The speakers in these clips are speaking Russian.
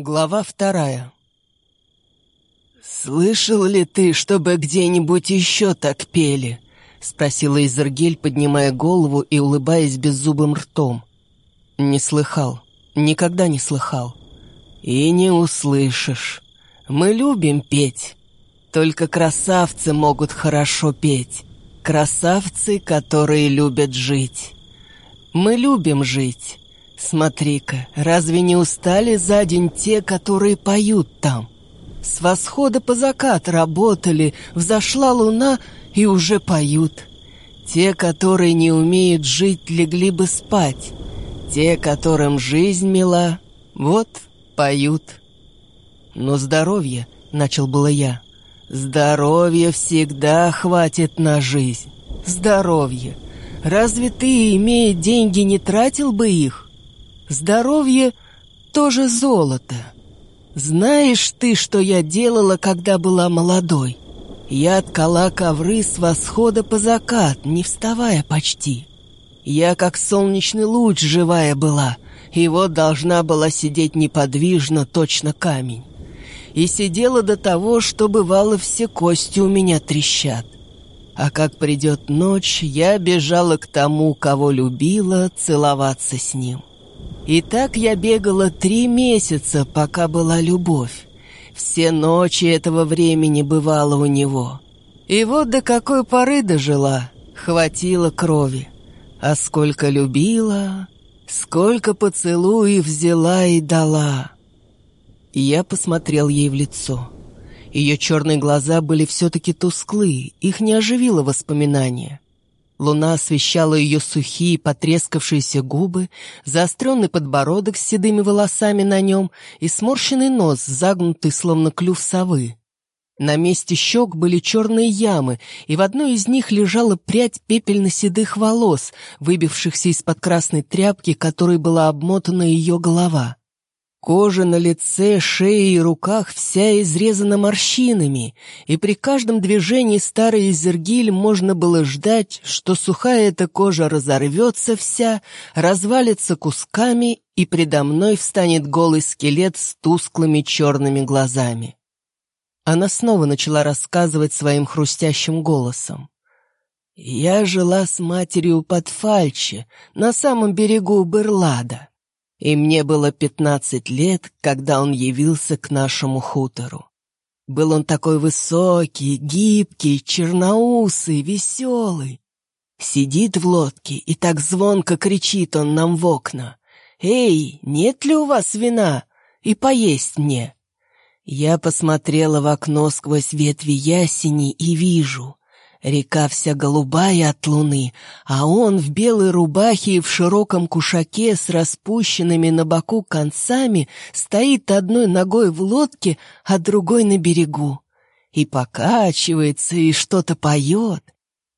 Глава вторая «Слышал ли ты, чтобы где-нибудь еще так пели?» — спросила Изергель, поднимая голову и улыбаясь беззубым ртом. «Не слыхал. Никогда не слыхал. И не услышишь. Мы любим петь. Только красавцы могут хорошо петь. Красавцы, которые любят жить. Мы любим жить. Смотри-ка, разве не устали за день те, которые поют там? С восхода по закат работали, взошла луна и уже поют. Те, которые не умеют жить, легли бы спать. Те, которым жизнь мила, вот поют. Но здоровье, начал было я. Здоровья всегда хватит на жизнь. Здоровье. Разве ты, имея деньги, не тратил бы их? Здоровье тоже золото. Знаешь ты, что я делала, когда была молодой? Я ткала ковры с восхода по закат, не вставая почти. Я как солнечный луч живая была, и вот должна была сидеть неподвижно, точно камень. И сидела до того, что бывало все кости у меня трещат. А как придет ночь, я бежала к тому, кого любила, целоваться с ним. И так я бегала три месяца, пока была любовь. Все ночи этого времени бывало у него. И вот до какой поры дожила, хватило крови. А сколько любила, сколько поцелуев взяла и дала. Я посмотрел ей в лицо. Ее черные глаза были все-таки тусклы, их не оживило воспоминание. Луна освещала ее сухие, потрескавшиеся губы, заостренный подбородок с седыми волосами на нем и сморщенный нос, загнутый, словно клюв совы. На месте щек были черные ямы, и в одной из них лежала прядь пепельно-седых волос, выбившихся из-под красной тряпки, которой была обмотана ее голова. Кожа на лице, шее и руках вся изрезана морщинами, и при каждом движении старой Изергиль можно было ждать, что сухая эта кожа разорвется вся, развалится кусками, и предо мной встанет голый скелет с тусклыми черными глазами. Она снова начала рассказывать своим хрустящим голосом. «Я жила с матерью под Фальче, на самом берегу Берлада и мне было пятнадцать лет, когда он явился к нашему хутору. Был он такой высокий, гибкий, черноусый, веселый. Сидит в лодке и так звонко кричит он нам в окна. «Эй, нет ли у вас вина? И поесть мне!» Я посмотрела в окно сквозь ветви ясени и вижу. Река вся голубая от луны, а он в белой рубахе и в широком кушаке с распущенными на боку концами стоит одной ногой в лодке, а другой на берегу. И покачивается, и что-то поет.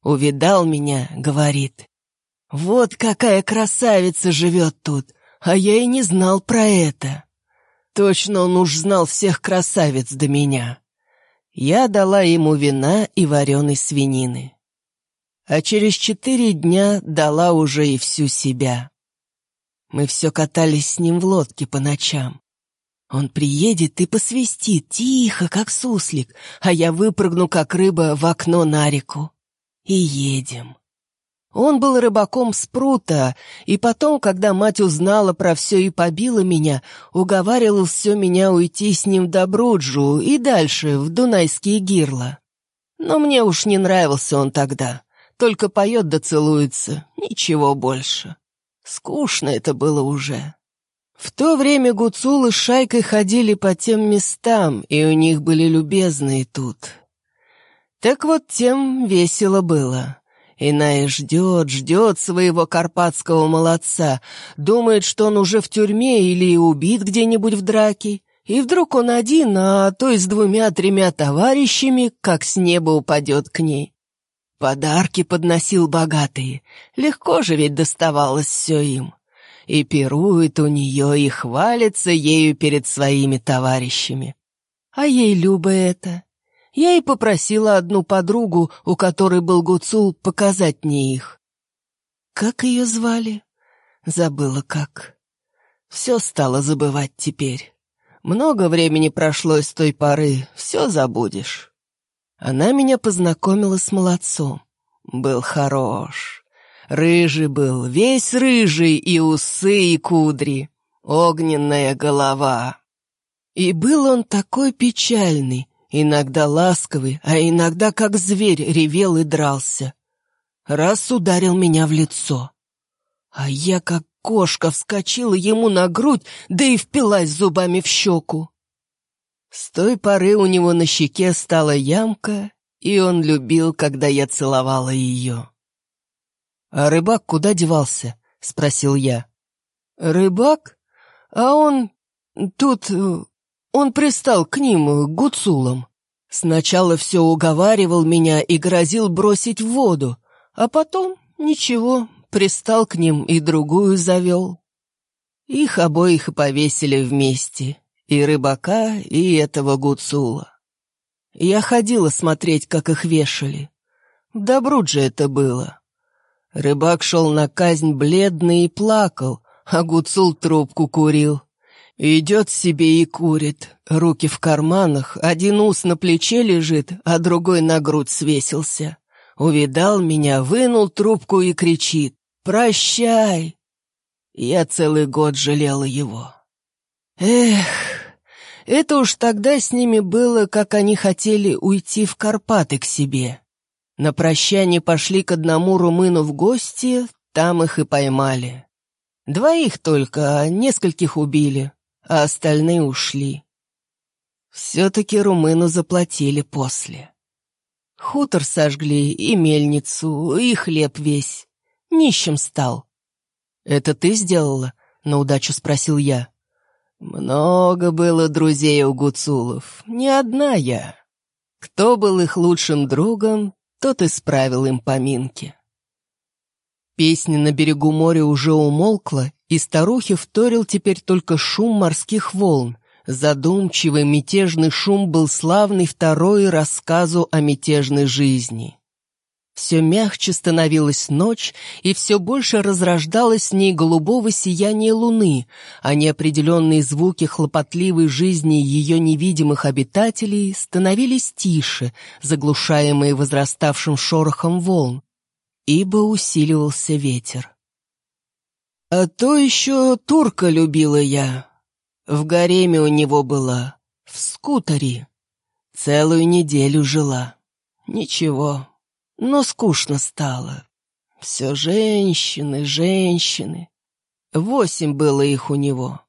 Увидал меня, говорит. Вот какая красавица живет тут, а я и не знал про это. Точно он уж знал всех красавиц до меня. Я дала ему вина и вареной свинины. А через четыре дня дала уже и всю себя. Мы все катались с ним в лодке по ночам. Он приедет и посвистит, тихо, как суслик, а я выпрыгну, как рыба, в окно на реку. И едем. Он был рыбаком с прута, и потом, когда мать узнала про все и побила меня, уговаривал все меня уйти с ним до Бруджу и дальше, в Дунайские гирла. Но мне уж не нравился он тогда. Только поет да целуется, ничего больше. Скучно это было уже. В то время Гуцулы с Шайкой ходили по тем местам, и у них были любезные тут. Так вот тем весело было. Иная ждет, ждет своего карпатского молодца, думает, что он уже в тюрьме или убит где-нибудь в драке. И вдруг он один, а то и с двумя-тремя товарищами, как с неба упадет к ней. Подарки подносил богатые, легко же ведь доставалось все им. И пирует у нее, и хвалится ею перед своими товарищами. А ей любо это, я и попросила одну подругу, у которой был гуцул, показать мне их. Как ее звали? Забыла как. Все стало забывать теперь. Много времени прошло с той поры, все забудешь. Она меня познакомила с молодцом. Был хорош. Рыжий был, весь рыжий, и усы, и кудри. Огненная голова. И был он такой печальный, иногда ласковый, а иногда как зверь ревел и дрался. Раз ударил меня в лицо. А я как кошка вскочила ему на грудь, да и впилась зубами в щеку. С той поры у него на щеке стала ямка, и он любил, когда я целовала ее. «А рыбак куда девался?» — спросил я. «Рыбак? А он... тут... он пристал к ним, гуцулам. Сначала все уговаривал меня и грозил бросить в воду, а потом ничего, пристал к ним и другую завел. Их обоих повесили вместе, и рыбака, и этого гуцула. Я ходила смотреть, как их вешали. Добрут же это было. Рыбак шел на казнь бледный и плакал, а гуцул трубку курил. Идет себе и курит, руки в карманах, один ус на плече лежит, а другой на грудь свесился. Увидал меня, вынул трубку и кричит. «Прощай!» Я целый год жалела его. Эх, это уж тогда с ними было, как они хотели уйти в Карпаты к себе. На прощание пошли к одному румыну в гости, там их и поймали. Двоих только, а нескольких убили, а остальные ушли. Все-таки румыну заплатили после. Хутор сожгли, и мельницу, и хлеб весь нищим стал». «Это ты сделала?» — на удачу спросил я. «Много было друзей у гуцулов, не одна я. Кто был их лучшим другом, тот исправил им поминки». Песня на берегу моря уже умолкла, и старухе вторил теперь только шум морских волн. Задумчивый мятежный шум был славный второй рассказу о мятежной жизни. Все мягче становилась ночь, и все больше разрождалось в ней голубого сияния луны, а неопределенные звуки хлопотливой жизни ее невидимых обитателей становились тише, заглушаемые возраставшим шорохом волн, ибо усиливался ветер. А то еще турка любила я. В гареме у него была, в скутере. Целую неделю жила. Ничего, но скучно стало. Все женщины, женщины. Восемь было их у него.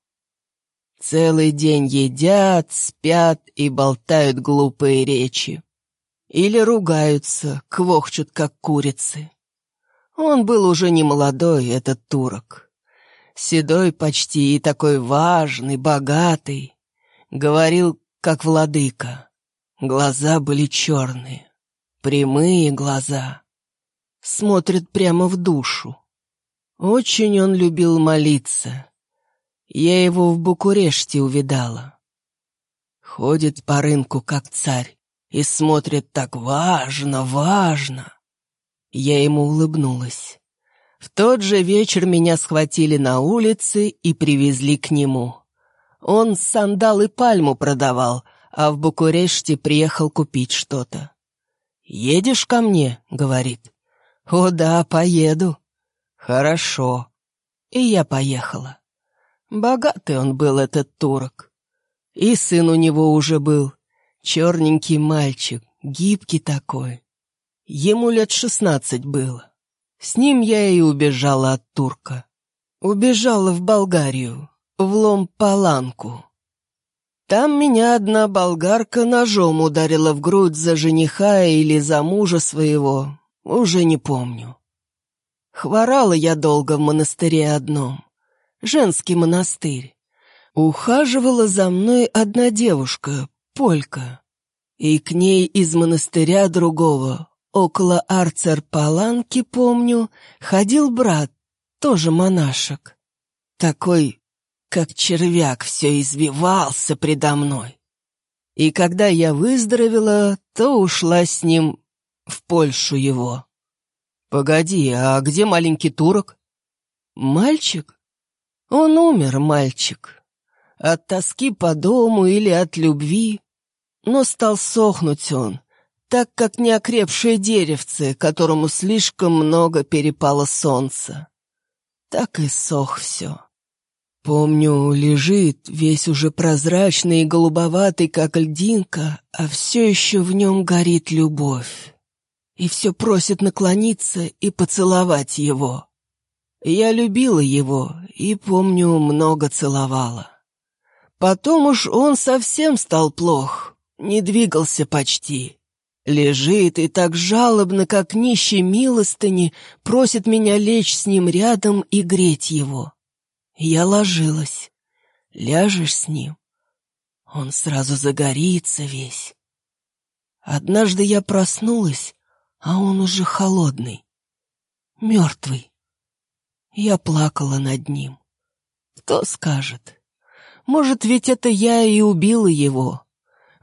Целый день едят, спят и болтают глупые речи. Или ругаются, квохчут, как курицы. Он был уже не молодой, этот турок. Седой почти и такой важный, богатый. Говорил, как владыка. Глаза были черные. Прямые глаза. Смотрит прямо в душу. Очень он любил молиться. Я его в Букуреште увидала. Ходит по рынку, как царь, и смотрит так важно, важно. Я ему улыбнулась. В тот же вечер меня схватили на улице и привезли к нему. Он сандал и пальму продавал, а в Букуреште приехал купить что-то. «Едешь ко мне?» — говорит. «О да, поеду». «Хорошо». И я поехала. Богатый он был, этот турок. И сын у него уже был. Черненький мальчик, гибкий такой. Ему лет шестнадцать было. С ним я и убежала от турка. Убежала в Болгарию, в Лом-Паланку. Там меня одна болгарка ножом ударила в грудь за жениха или за мужа своего, уже не помню. Хворала я долго в монастыре одном, женский монастырь. Ухаживала за мной одна девушка, полька, и к ней из монастыря другого, около Арцер-Паланки, помню, ходил брат, тоже монашек. Такой как червяк все извивался предо мной. И когда я выздоровела, то ушла с ним в Польшу его. «Погоди, а где маленький турок?» «Мальчик? Он умер, мальчик. От тоски по дому или от любви. Но стал сохнуть он, так как неокрепшее деревце, которому слишком много перепало солнца. Так и сох все. Помню, лежит, весь уже прозрачный и голубоватый, как льдинка, а все еще в нем горит любовь. И все просит наклониться и поцеловать его. Я любила его и, помню, много целовала. Потом уж он совсем стал плох, не двигался почти. Лежит и так жалобно, как нищий милостыни, просит меня лечь с ним рядом и греть его. Я ложилась. Ляжешь с ним, он сразу загорится весь. Однажды я проснулась, а он уже холодный, мертвый. Я плакала над ним. Кто скажет? Может, ведь это я и убила его.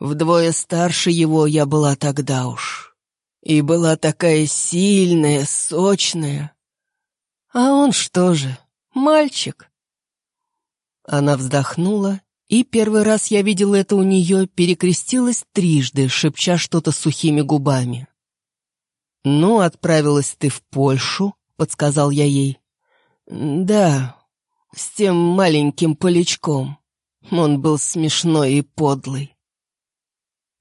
Вдвое старше его я была тогда уж. И была такая сильная, сочная. А он что же, мальчик? Она вздохнула, и первый раз я видел это у нее, перекрестилась трижды, шепча что-то сухими губами. «Ну, отправилась ты в Польшу», — подсказал я ей. «Да, с тем маленьким полячком. Он был смешной и подлый.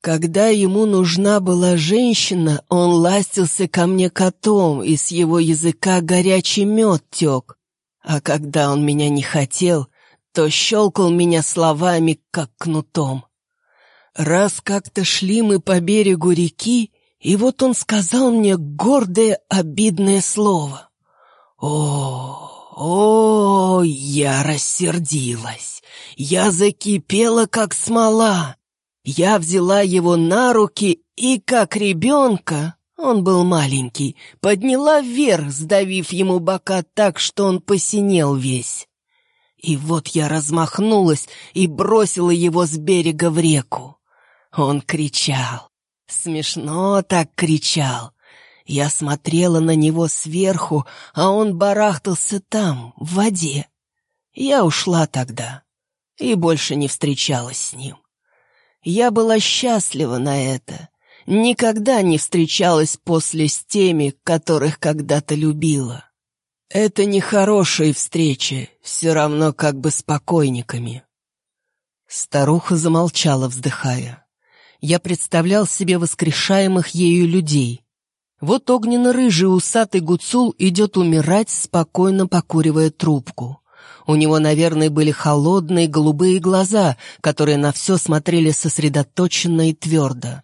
Когда ему нужна была женщина, он ластился ко мне котом, и с его языка горячий мед тек. А когда он меня не хотел, то щелкал меня словами, как кнутом. Раз как-то шли мы по берегу реки, и вот он сказал мне гордое, обидное слово. О, о, я рассердилась. Я закипела, как смола. Я взяла его на руки и, как ребенка, он был маленький, подняла вверх, сдавив ему бока так, что он посинел весь. И вот я размахнулась и бросила его с берега в реку. Он кричал. Смешно так кричал. Я смотрела на него сверху, а он барахтался там, в воде. Я ушла тогда и больше не встречалась с ним. Я была счастлива на это. Никогда не встречалась после с теми, которых когда-то любила. Это не хорошие встречи, все равно как бы с покойниками. Старуха замолчала, вздыхая. Я представлял себе воскрешаемых ею людей. Вот огненно-рыжий усатый гуцул идет умирать, спокойно покуривая трубку. У него, наверное, были холодные голубые глаза, которые на все смотрели сосредоточенно и твердо.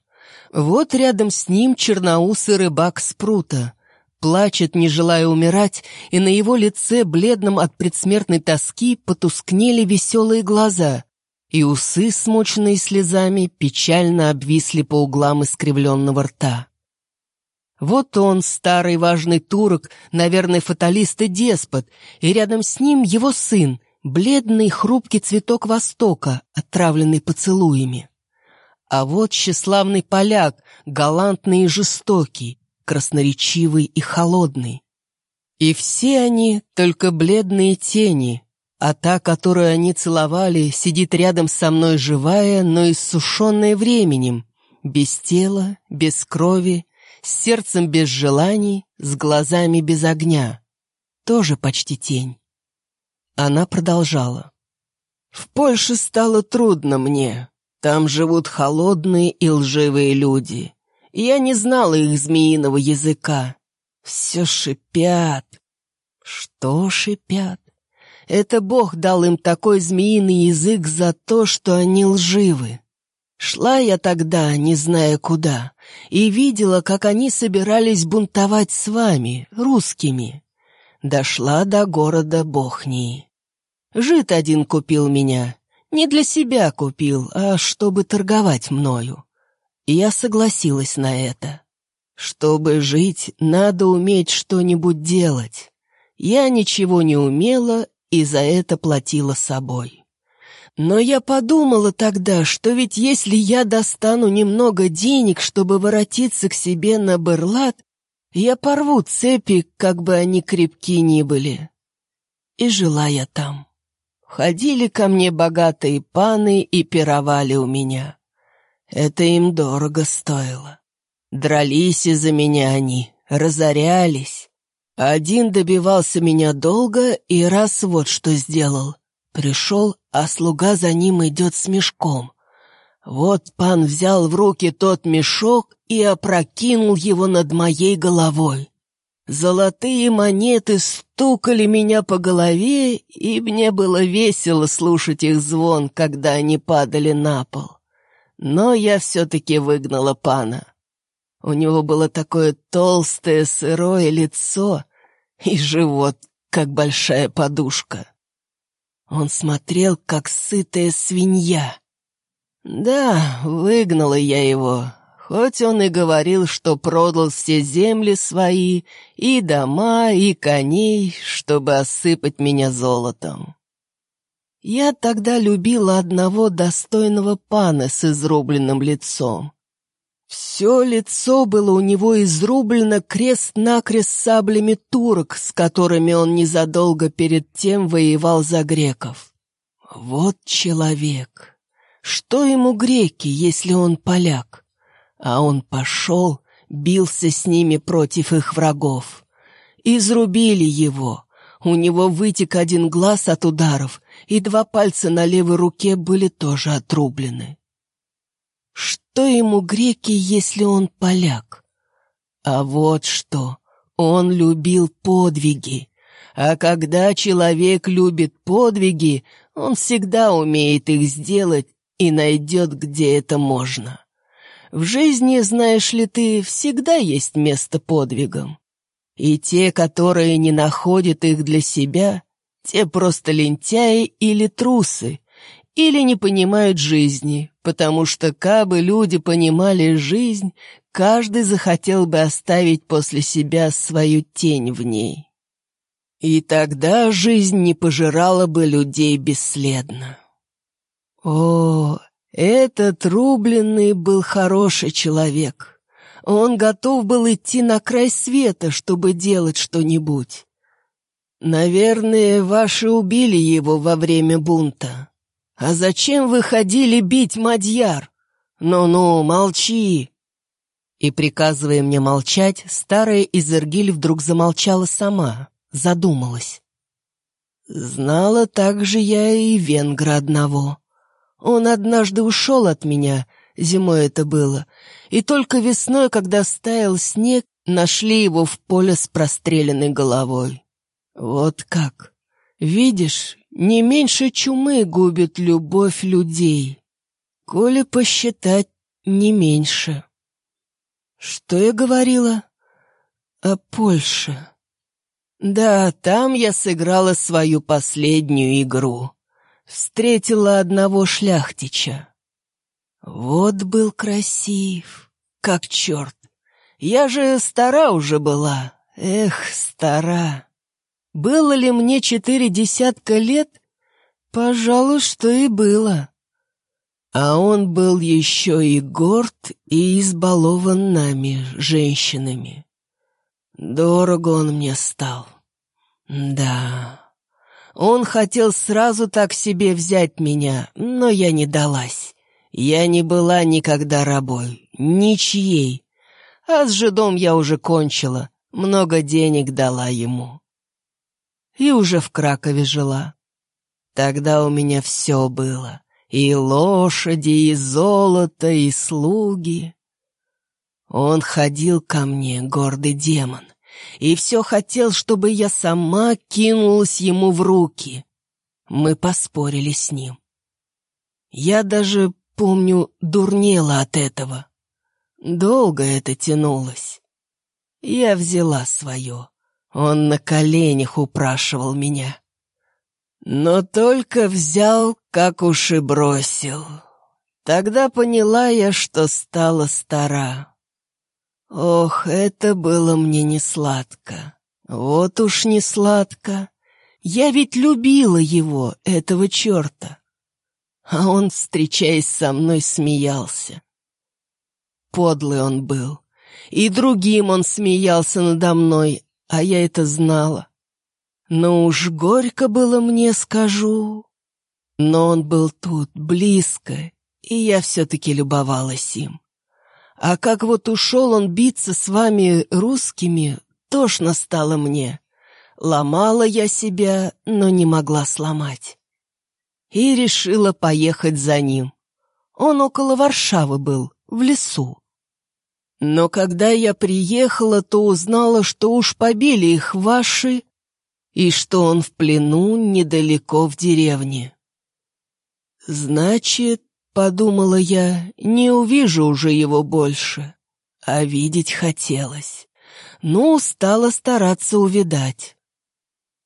Вот рядом с ним черноусый рыбак Спрута — плачет, не желая умирать, и на его лице, бледном от предсмертной тоски, потускнели веселые глаза, и усы, смоченные слезами, печально обвисли по углам искривленного рта. Вот он, старый важный турок, наверное, фаталист и деспот, и рядом с ним его сын, бледный хрупкий цветок Востока, отравленный поцелуями. А вот тщеславный поляк, галантный и жестокий, красноречивый и холодный. И все они только бледные тени, а та, которую они целовали, сидит рядом со мной живая, но иссушенная временем, без тела, без крови, с сердцем без желаний, с глазами без огня. Тоже почти тень. Она продолжала. «В Польше стало трудно мне. Там живут холодные и лживые люди. Я не знала их змеиного языка. Все шипят. Что шипят? Это Бог дал им такой змеиный язык за то, что они лживы. Шла я тогда, не зная куда, и видела, как они собирались бунтовать с вами, русскими. Дошла до города Бохнии. Жид один купил меня. Не для себя купил, а чтобы торговать мною. И я согласилась на это. Чтобы жить, надо уметь что-нибудь делать. Я ничего не умела и за это платила собой. Но я подумала тогда, что ведь если я достану немного денег, чтобы воротиться к себе на Берлат, я порву цепи, как бы они крепки ни были. И жила я там. ходили ко мне богатые паны и пировали у меня. Это им дорого стоило. Дрались из-за меня они, разорялись. Один добивался меня долго и раз вот что сделал. Пришел, а слуга за ним идет с мешком. Вот пан взял в руки тот мешок и опрокинул его над моей головой. Золотые монеты стукали меня по голове, и мне было весело слушать их звон, когда они падали на пол. Но я все-таки выгнала пана. У него было такое толстое сырое лицо и живот, как большая подушка. Он смотрел, как сытая свинья. Да, выгнала я его, хоть он и говорил, что продал все земли свои, и дома, и коней, чтобы осыпать меня золотом. Я тогда любила одного достойного пана с изрубленным лицом. Все лицо было у него изрублено крест-накрест саблями турок, с которыми он незадолго перед тем воевал за греков. Вот человек. Что ему греки, если он поляк? А он пошел, бился с ними против их врагов. Изрубили его, у него вытек один глаз от ударов, и два пальца на левой руке были тоже отрублены. Что ему греки, если он поляк? А вот что, он любил подвиги. А когда человек любит подвиги, он всегда умеет их сделать и найдет, где это можно. В жизни, знаешь ли ты, всегда есть место подвигам. И те, которые не находят их для себя, те просто лентяи или трусы, или не понимают жизни, потому что, кабы люди понимали жизнь, каждый захотел бы оставить после себя свою тень в ней. И тогда жизнь не пожирала бы людей бесследно. О, этот рубленный был хороший человек. Он готов был идти на край света, чтобы делать что-нибудь. Наверное, ваши убили его во время бунта. А зачем вы ходили бить Мадьяр? Ну-ну, молчи!» И, приказывая мне молчать, старая Изергиль вдруг замолчала сама, задумалась. Знала также я и венгра одного. Он однажды ушел от меня, зимой это было, и только весной, когда стаял снег, нашли его в поле с простреленной головой. Вот как. Видишь, не меньше чумы губит любовь людей. Коли посчитать, не меньше. Что я говорила? О Польше. Да, там я сыграла свою последнюю игру. Встретила одного шляхтича. Вот был красив, как черт. Я же стара уже была, эх, стара. Было ли мне четыре десятка лет? Пожалуй, что и было. А он был еще и горд, и избалован нами, женщинами. Дорого он мне стал. Да, он хотел сразу так себе взять меня, но я не далась. Я не была никогда рабой, ничьей. А с жидом я уже кончила, много денег дала ему. И уже в Кракове жила. Тогда у меня все было. И лошади, и золото, и слуги. Он ходил ко мне, гордый демон, и все хотел, чтобы я сама кинулась ему в руки. Мы поспорили с ним. Я даже Помню, дурнела от этого. Долго это тянулось. Я взяла свое. Он на коленях упрашивал меня. Но только взял, как уж и бросил. Тогда поняла я, что стала стара. Ох, это было мне не сладко. Вот уж не сладко. Я ведь любила его, этого черта а он, встречаясь со мной, смеялся. Подлый он был, и другим он смеялся надо мной, а я это знала. Но уж горько было мне, скажу, Но он был тут, близко, и я все-таки любовалась им. А как вот ушел он биться с вами русскими, тошно стало мне. Ломала я себя, но не могла сломать. И решила поехать за ним. Он около Варшавы был, в лесу. Но когда я приехала, то узнала, что уж побили их ваши, и что он в плену недалеко в деревне. Значит, Подумала я, не увижу уже его больше. А видеть хотелось. Ну, стала стараться увидать.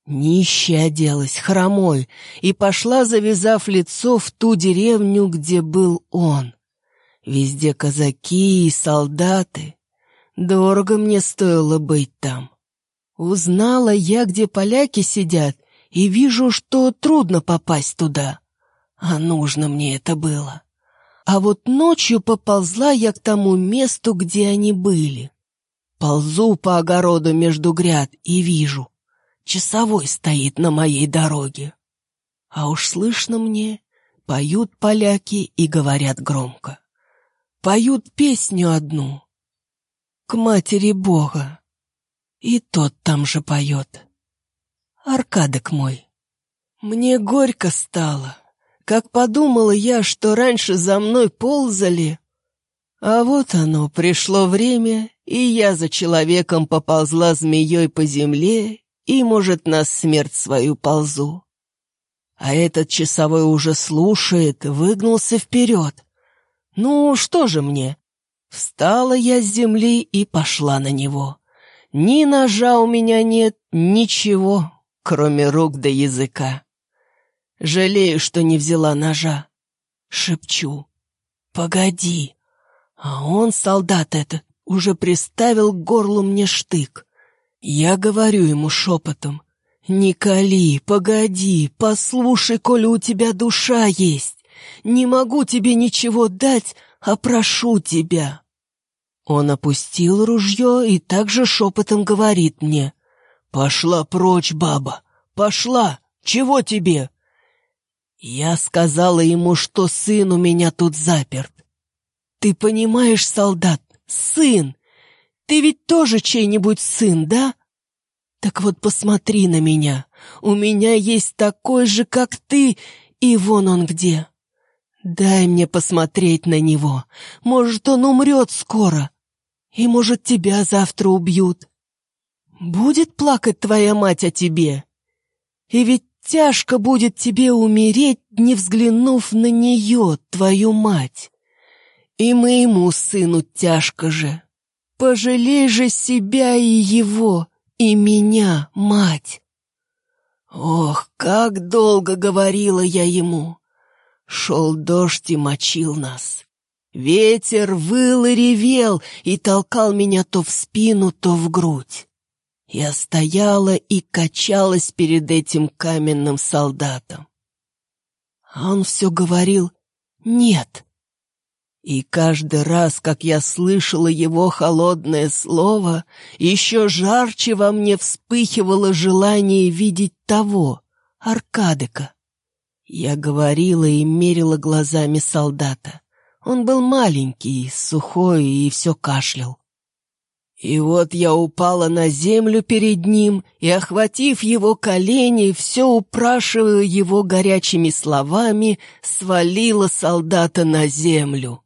Нищая оделась, хромой, и пошла, завязав лицо в ту деревню, где был он. Везде казаки и солдаты. Дорого мне стоило быть там. Узнала я, где поляки сидят, и вижу, что трудно попасть туда. А нужно мне это было. А вот ночью поползла я к тому месту, где они были. Ползу по огороду между гряд и вижу. Часовой стоит на моей дороге. А уж слышно мне, поют поляки и говорят громко. Поют песню одну. К матери Бога. И тот там же поет. Аркадок мой. Мне горько стало. Как подумала я, что раньше за мной ползали. А вот оно, пришло время, и я за человеком поползла змеей по земле, и, может, на смерть свою ползу. А этот часовой уже слушает, выгнулся вперед. Ну, что же мне? Встала я с земли и пошла на него. Ни ножа у меня нет, ничего, кроме рук да языка. Жалею, что не взяла ножа. Шепчу. «Погоди!» А он, солдат этот, уже приставил к горлу мне штык. Я говорю ему шепотом. «Не кали, погоди, послушай, коли у тебя душа есть. Не могу тебе ничего дать, а прошу тебя». Он опустил ружье и также шепотом говорит мне. «Пошла прочь, баба, пошла, чего тебе?» Я сказала ему, что сын у меня тут заперт. Ты понимаешь, солдат, сын! Ты ведь тоже чей-нибудь сын, да? Так вот посмотри на меня. У меня есть такой же, как ты, и вон он где. Дай мне посмотреть на него. Может, он умрет скоро. И, может, тебя завтра убьют. Будет плакать твоя мать о тебе? И ведь Тяжко будет тебе умереть, не взглянув на нее, твою мать. И моему сыну тяжко же. Пожалей же себя и его, и меня, мать. Ох, как долго говорила я ему. Шел дождь и мочил нас. Ветер выл и ревел и толкал меня то в спину, то в грудь. Я стояла и качалась перед этим каменным солдатом. А он все говорил «нет». И каждый раз, как я слышала его холодное слово, еще жарче во мне вспыхивало желание видеть того, Аркадыка. Я говорила и мерила глазами солдата. Он был маленький, сухой и все кашлял. И вот я упала на землю перед ним и, охватив его колени, все упрашивая его горячими словами, свалила солдата на землю.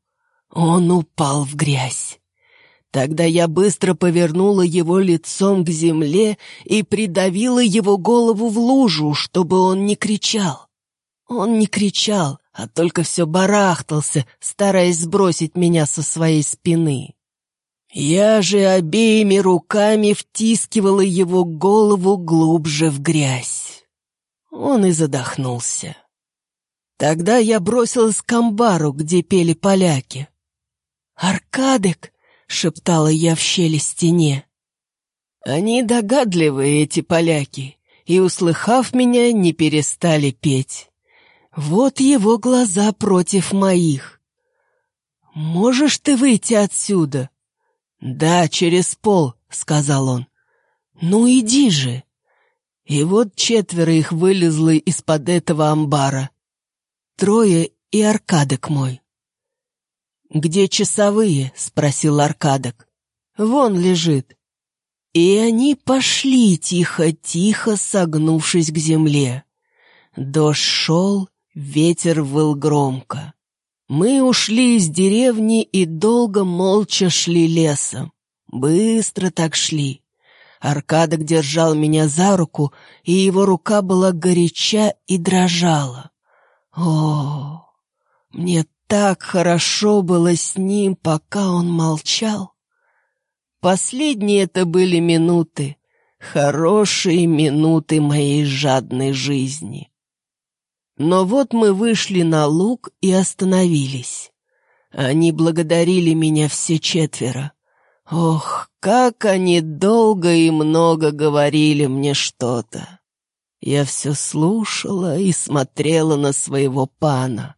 Он упал в грязь. Тогда я быстро повернула его лицом к земле и придавила его голову в лужу, чтобы он не кричал. Он не кричал, а только все барахтался, стараясь сбросить меня со своей спины. Я же обеими руками втискивала его голову глубже в грязь. Он и задохнулся. Тогда я бросилась к амбару, где пели поляки. «Аркадек!» — шептала я в щели стене. Они догадливые, эти поляки, и, услыхав меня, не перестали петь. Вот его глаза против моих. «Можешь ты выйти отсюда?» «Да, через пол», — сказал он. «Ну иди же!» И вот четверо их вылезло из-под этого амбара. трое и Аркадок мой». «Где часовые?» — спросил Аркадок. «Вон лежит». И они пошли тихо-тихо, согнувшись к земле. Дождь шел, ветер выл громко. Мы ушли из деревни и долго молча шли лесом. Быстро так шли. Аркадок держал меня за руку, и его рука была горяча и дрожала. О, мне так хорошо было с ним, пока он молчал. Последние это были минуты, хорошие минуты моей жадной жизни. Но вот мы вышли на луг и остановились. Они благодарили меня все четверо. Ох, как они долго и много говорили мне что-то. Я все слушала и смотрела на своего пана.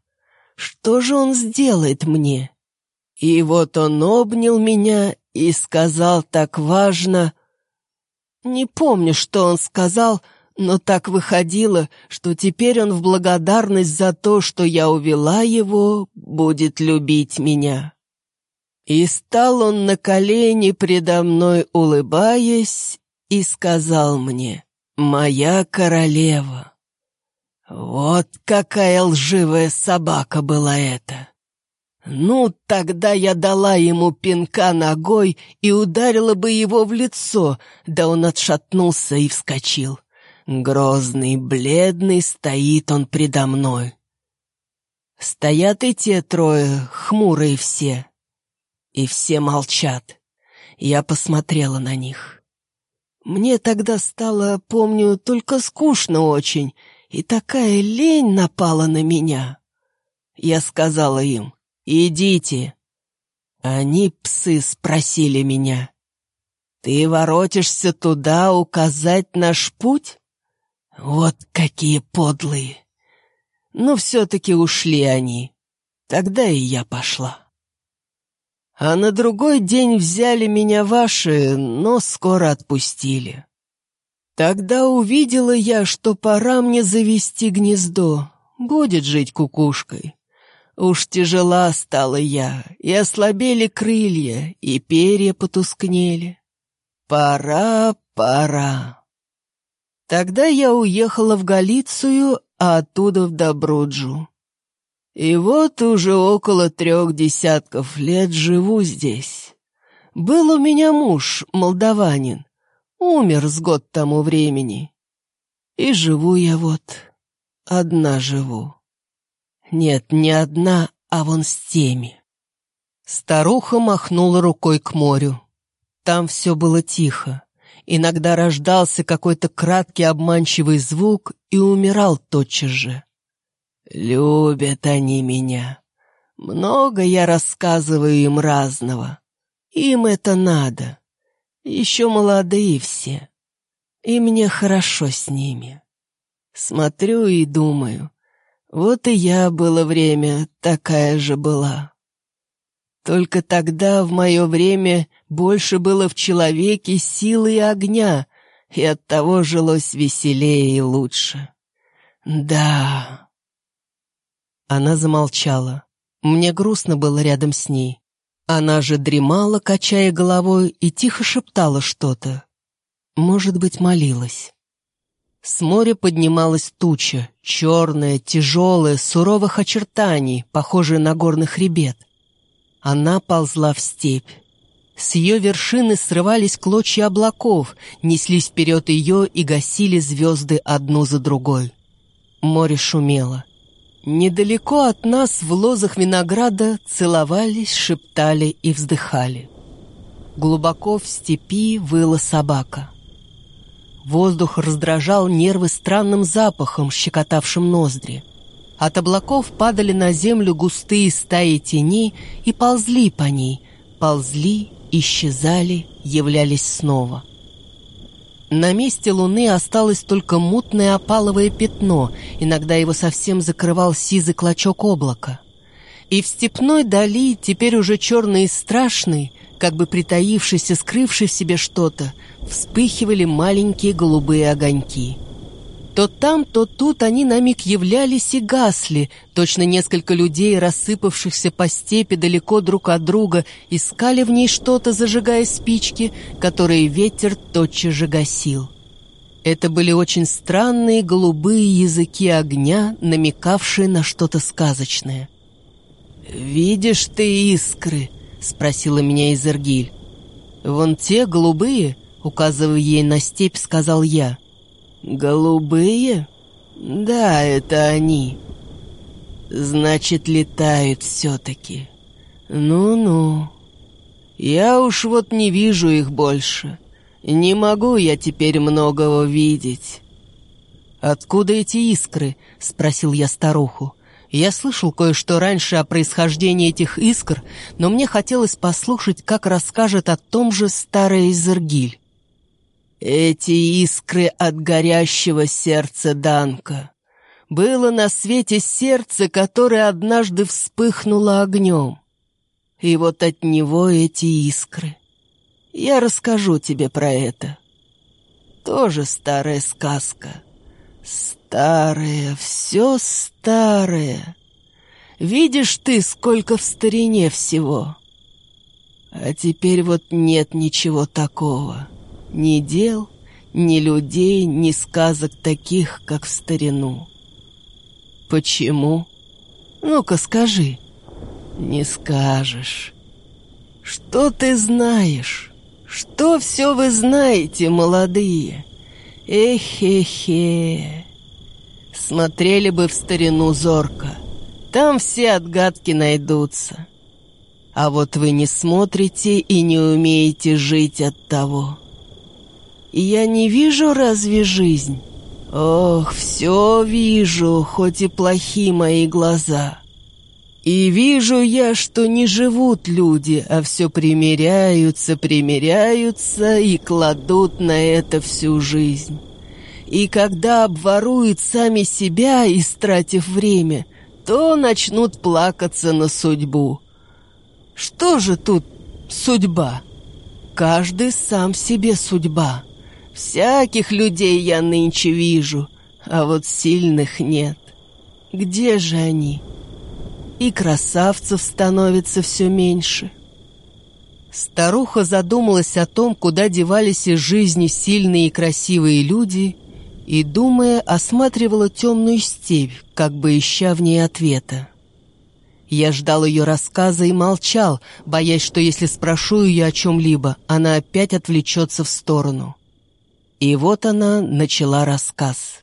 Что же он сделает мне? И вот он обнял меня и сказал так важно... Не помню, что он сказал, но так выходило, что теперь он в благодарность за то, что я увела его, будет любить меня. И стал он на колени предо мной, улыбаясь, и сказал мне, «Моя королева». Вот какая лживая собака была эта. Ну, тогда я дала ему пинка ногой и ударила бы его в лицо, да он отшатнулся и вскочил. Грозный, бледный, стоит он предо мной. Стоят и те трое, хмурые все, и все молчат. Я посмотрела на них. Мне тогда стало, помню, только скучно очень, и такая лень напала на меня. Я сказала им, «Идите». Они, псы, спросили меня, «Ты воротишься туда указать наш путь?» Вот какие подлые! Но все-таки ушли они. Тогда и я пошла. А на другой день взяли меня ваши, но скоро отпустили. Тогда увидела я, что пора мне завести гнездо, будет жить кукушкой. Уж тяжела стала я, и ослабели крылья, и перья потускнели. Пора, пора. Тогда я уехала в Галицию, а оттуда в Добруджу. И вот уже около трех десятков лет живу здесь. Был у меня муж, молдаванин. Умер с год тому времени. И живу я вот, одна живу. Нет, не одна, а вон с теми. Старуха махнула рукой к морю. Там все было тихо. Иногда рождался какой-то краткий обманчивый звук и умирал тотчас же. Любят они меня. Много я рассказываю им разного. Им это надо. Еще молодые все. И мне хорошо с ними. Смотрю и думаю, вот и я было время такая же была. Только тогда, в мое время, больше было в человеке силы и огня, и оттого жилось веселее и лучше. Да, она замолчала. Мне грустно было рядом с ней. Она же дремала, качая головой, и тихо шептала что-то. Может быть, молилась. С моря поднималась туча, черная, тяжелая, суровых очертаний, похожая на горный хребет. Она ползла в степь. С ее вершины срывались клочья облаков, неслись вперед ее и гасили звезды одну за другой. Море шумело. Недалеко от нас в лозах винограда целовались, шептали и вздыхали. Глубоко в степи выла собака. Воздух раздражал нервы странным запахом, щекотавшим ноздри. От облаков падали на землю густые стаи теней и ползли по ней, ползли, исчезали, являлись снова — на месте луны осталось только мутное опаловое пятно, иногда его совсем закрывал сизый клочок облака. И в степной дали, теперь уже черный и страшный, как бы притаившийся, скрывший в себе что-то, вспыхивали маленькие голубые огоньки. То там, то тут они на миг являлись и гасли, точно несколько людей, рассыпавшихся по степи далеко друг от друга, искали в ней что-то, зажигая спички, которые ветер тотчас же гасил. Это были очень странные голубые языки огня, намекавшие на что-то сказочное. «Видишь ты искры?» — спросила меня Изергиль. «Вон те голубые», — указывая ей на степь, сказал я. «Голубые? Да, это они. Значит, летают все-таки. Ну-ну. Я уж вот не вижу их больше. Не могу я теперь многого видеть». «Откуда эти искры?» — спросил я старуху. Я слышал кое-что раньше о происхождении этих искр, но мне хотелось послушать, как расскажет о том же старый Изергиль. Эти искры от горящего сердца Данка. Было на свете сердце, которое однажды вспыхнуло огнем. И вот от него эти искры. Я расскажу тебе про это. Тоже старая сказка. Старая, все старое. Видишь ты, сколько в старине всего. А теперь вот нет ничего такого. Ни дел, ни людей, ни сказок таких, как в старину. Почему? Ну-ка скажи. Не скажешь. Что ты знаешь? Что все вы знаете, молодые? Эхе-хе. Смотрели бы в старину зорко. Там все отгадки найдутся. А вот вы не смотрите и не умеете жить от того. Я не вижу разве жизнь? Ох, все вижу, хоть и плохи мои глаза. И вижу я, что не живут люди, а все примеряются, примеряются и кладут на это всю жизнь. И когда обворуют сами себя, истратив время, то начнут плакаться на судьбу. Что же тут судьба? Каждый сам себе судьба. Всяких людей я нынче вижу, а вот сильных нет. Где же они? И красавцев становится все меньше. Старуха задумалась о том, куда девались из жизни сильные и красивые люди, и, думая, осматривала темную степь, как бы ища в ней ответа. Я ждал ее рассказа и молчал, боясь, что если спрошу ее о чем-либо, она опять отвлечется в сторону. И вот она начала рассказ.